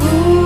Ooh.